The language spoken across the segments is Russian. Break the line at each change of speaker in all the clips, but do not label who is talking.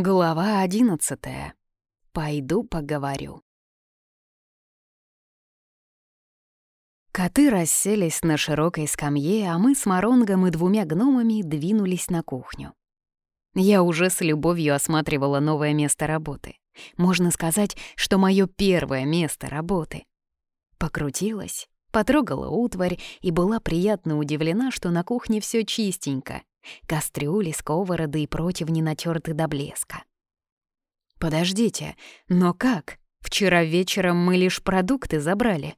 Глава одиннадцатая. Пойду поговорю. Коты расселись на широкой скамье, а мы с Маронгом и двумя гномами двинулись на кухню. Я уже с любовью осматривала новое место работы. Можно сказать, что мое первое место работы. Покрутилась, потрогала утварь и была приятно удивлена, что на кухне все чистенько. Кастрюли, сковороды и противни натерты до блеска. «Подождите, но как? Вчера вечером мы лишь продукты забрали».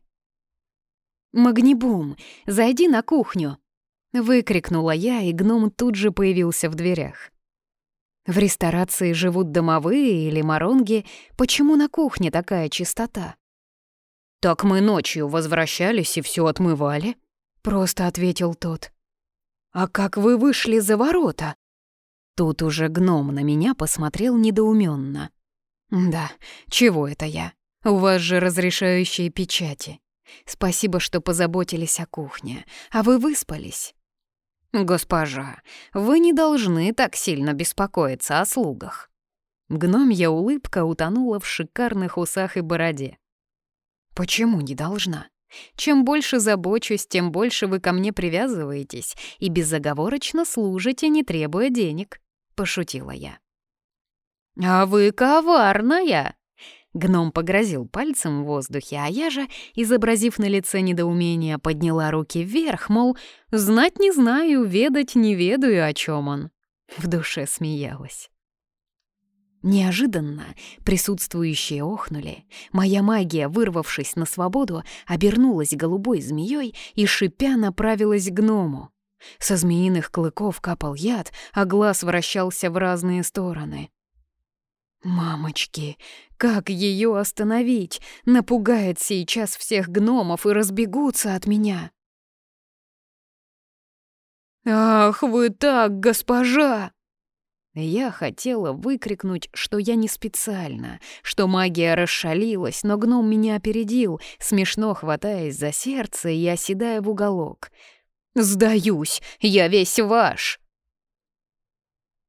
«Магнибум, зайди на кухню!» — выкрикнула я, и гном тут же появился в дверях. В ресторации живут домовые или моронги, почему на кухне такая чистота? «Так мы ночью возвращались и все отмывали», — просто ответил тот. «А как вы вышли за ворота?» Тут уже гном на меня посмотрел недоуменно. «Да, чего это я? У вас же разрешающие печати. Спасибо, что позаботились о кухне. А вы выспались?» «Госпожа, вы не должны так сильно беспокоиться о слугах». Гномья улыбка утонула в шикарных усах и бороде. «Почему не должна? Чем больше забочусь, тем больше вы ко мне привязываетесь и безоговорочно служите, не требуя денег», — пошутила я. «А вы коварная!» Гном погрозил пальцем в воздухе, а я же, изобразив на лице недоумение, подняла руки вверх, мол, знать не знаю, ведать не ведаю, о чем он. В душе смеялась. Неожиданно присутствующие охнули. Моя магия, вырвавшись на свободу, обернулась голубой змеей и, шипя, направилась к гному. Со змеиных клыков капал яд, а глаз вращался в разные стороны. «Мамочки, как ее остановить? Напугает сейчас всех гномов и разбегутся от меня!» «Ах вы так, госпожа!» Я хотела выкрикнуть, что я не специально, что магия расшалилась, но гном меня опередил, смешно хватаясь за сердце и оседая в уголок. «Сдаюсь, я весь ваш!»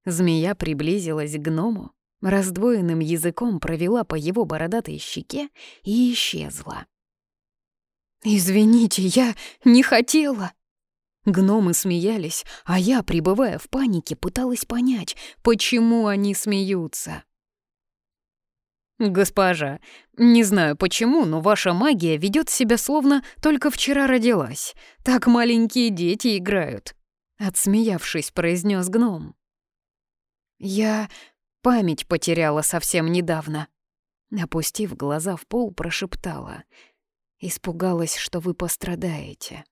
Змея приблизилась к гному, раздвоенным языком провела по его бородатой щеке и исчезла. «Извините, я не хотела!» Гномы смеялись, а я, пребывая в панике, пыталась понять, почему они смеются. «Госпожа, не знаю почему, но ваша магия ведет себя словно только вчера родилась. Так маленькие дети играют», — отсмеявшись, произнес гном. «Я память потеряла совсем недавно», — опустив глаза в пол, прошептала. «Испугалась, что вы пострадаете».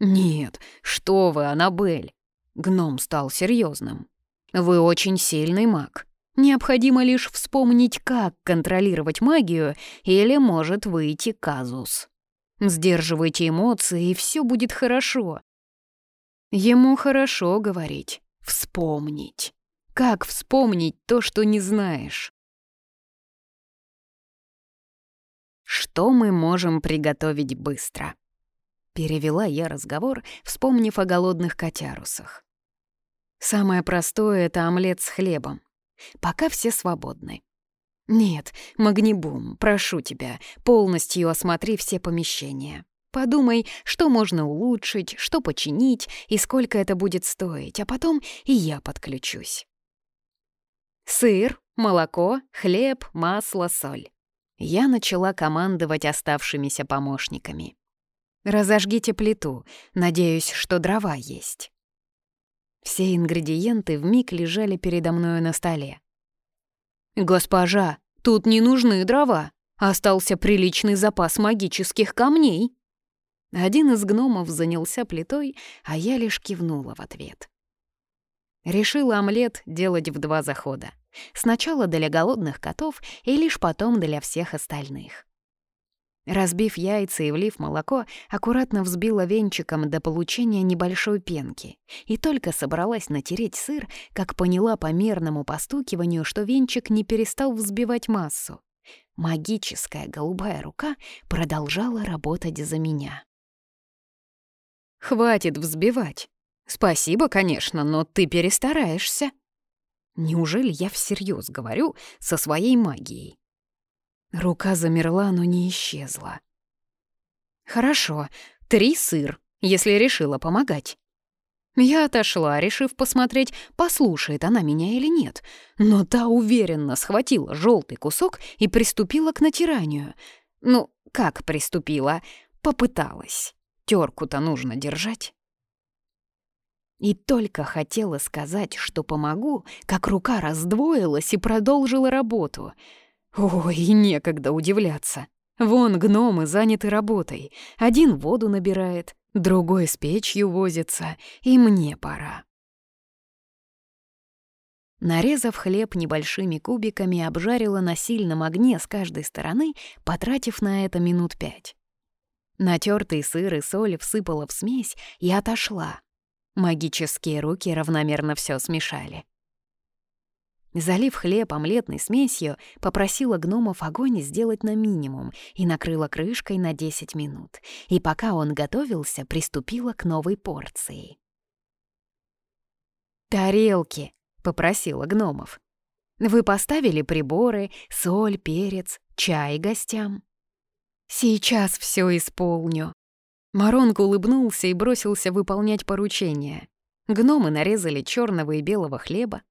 «Нет, что вы, Аннабель!» Гном стал серьезным. «Вы очень сильный маг. Необходимо лишь вспомнить, как контролировать магию, или может выйти казус. Сдерживайте эмоции, и все будет хорошо». Ему хорошо говорить, вспомнить. Как вспомнить то, что не знаешь? Что мы можем приготовить быстро? Перевела я разговор, вспомнив о голодных котярусах. Самое простое — это омлет с хлебом. Пока все свободны. Нет, Магнибум, прошу тебя, полностью осмотри все помещения. Подумай, что можно улучшить, что починить и сколько это будет стоить, а потом и я подключусь. Сыр, молоко, хлеб, масло, соль. Я начала командовать оставшимися помощниками. Разожгите плиту. Надеюсь, что дрова есть. Все ингредиенты вмиг лежали передо мною на столе. «Госпожа, тут не нужны дрова. Остался приличный запас магических камней». Один из гномов занялся плитой, а я лишь кивнула в ответ. Решила омлет делать в два захода. Сначала для голодных котов и лишь потом для всех остальных. Разбив яйца и влив молоко, аккуратно взбила венчиком до получения небольшой пенки. И только собралась натереть сыр, как поняла по мерному постукиванию, что венчик не перестал взбивать массу. Магическая голубая рука продолжала работать за меня. «Хватит взбивать. Спасибо, конечно, но ты перестараешься». Неужели я всерьез говорю со своей магией? Рука замерла, но не исчезла. «Хорошо, три сыр, если решила помогать». Я отошла, решив посмотреть, послушает она меня или нет, но та уверенно схватила желтый кусок и приступила к натиранию. Ну, как приступила? Попыталась. Терку-то нужно держать. И только хотела сказать, что помогу, как рука раздвоилась и продолжила работу. Ой, некогда удивляться. Вон гномы заняты работой. Один воду набирает, другой с печью возится, и мне пора. Нарезав хлеб небольшими кубиками, обжарила на сильном огне с каждой стороны, потратив на это минут пять. Натертый сыр и соль всыпала в смесь и отошла. Магические руки равномерно все смешали. Залив хлеб омлетной смесью, попросила гномов огонь сделать на минимум и накрыла крышкой на 10 минут. И пока он готовился, приступила к новой порции. «Тарелки!» — попросила гномов. «Вы поставили приборы, соль, перец, чай гостям?» «Сейчас все исполню». Маронг улыбнулся и бросился выполнять поручение. Гномы нарезали черного и белого хлеба,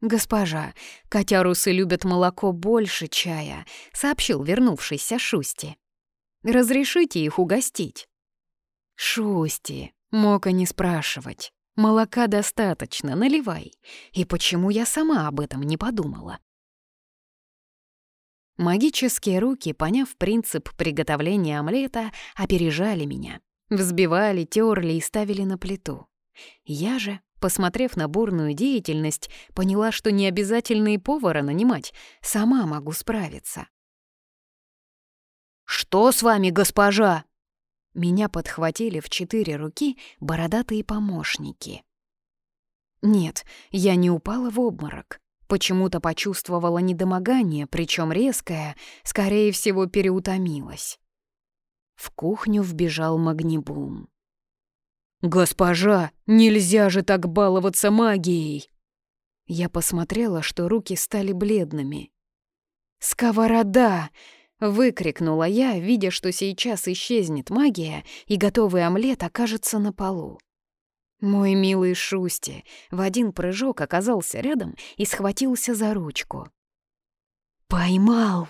«Госпожа, котярусы любят молоко больше чая», — сообщил вернувшийся Шусти. «Разрешите их угостить?» «Шусти, мог и не спрашивать. Молока достаточно, наливай. И почему я сама об этом не подумала?» Магические руки, поняв принцип приготовления омлета, опережали меня. Взбивали, терли и ставили на плиту. Я же Посмотрев на бурную деятельность, поняла, что не обязательно и повара нанимать, сама могу справиться. «Что с вами, госпожа?» Меня подхватили в четыре руки бородатые помощники. Нет, я не упала в обморок. Почему-то почувствовала недомогание, причем резкое, скорее всего, переутомилась. В кухню вбежал Магнибум. «Госпожа, нельзя же так баловаться магией!» Я посмотрела, что руки стали бледными. «Сковорода!» — выкрикнула я, видя, что сейчас исчезнет магия, и готовый омлет окажется на полу. Мой милый Шусти в один прыжок оказался рядом и схватился за ручку. «Поймал!»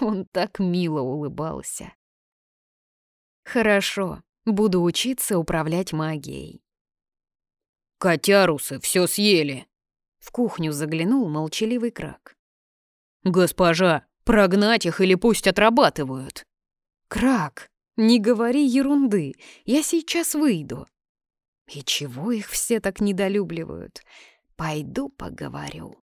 Он так мило улыбался. «Хорошо, Буду учиться управлять магией.
«Котярусы все съели!»
В кухню заглянул молчаливый крак.
«Госпожа, прогнать их или пусть отрабатывают?»
«Крак, не говори ерунды, я сейчас выйду». И чего их все так недолюбливают? Пойду поговорю.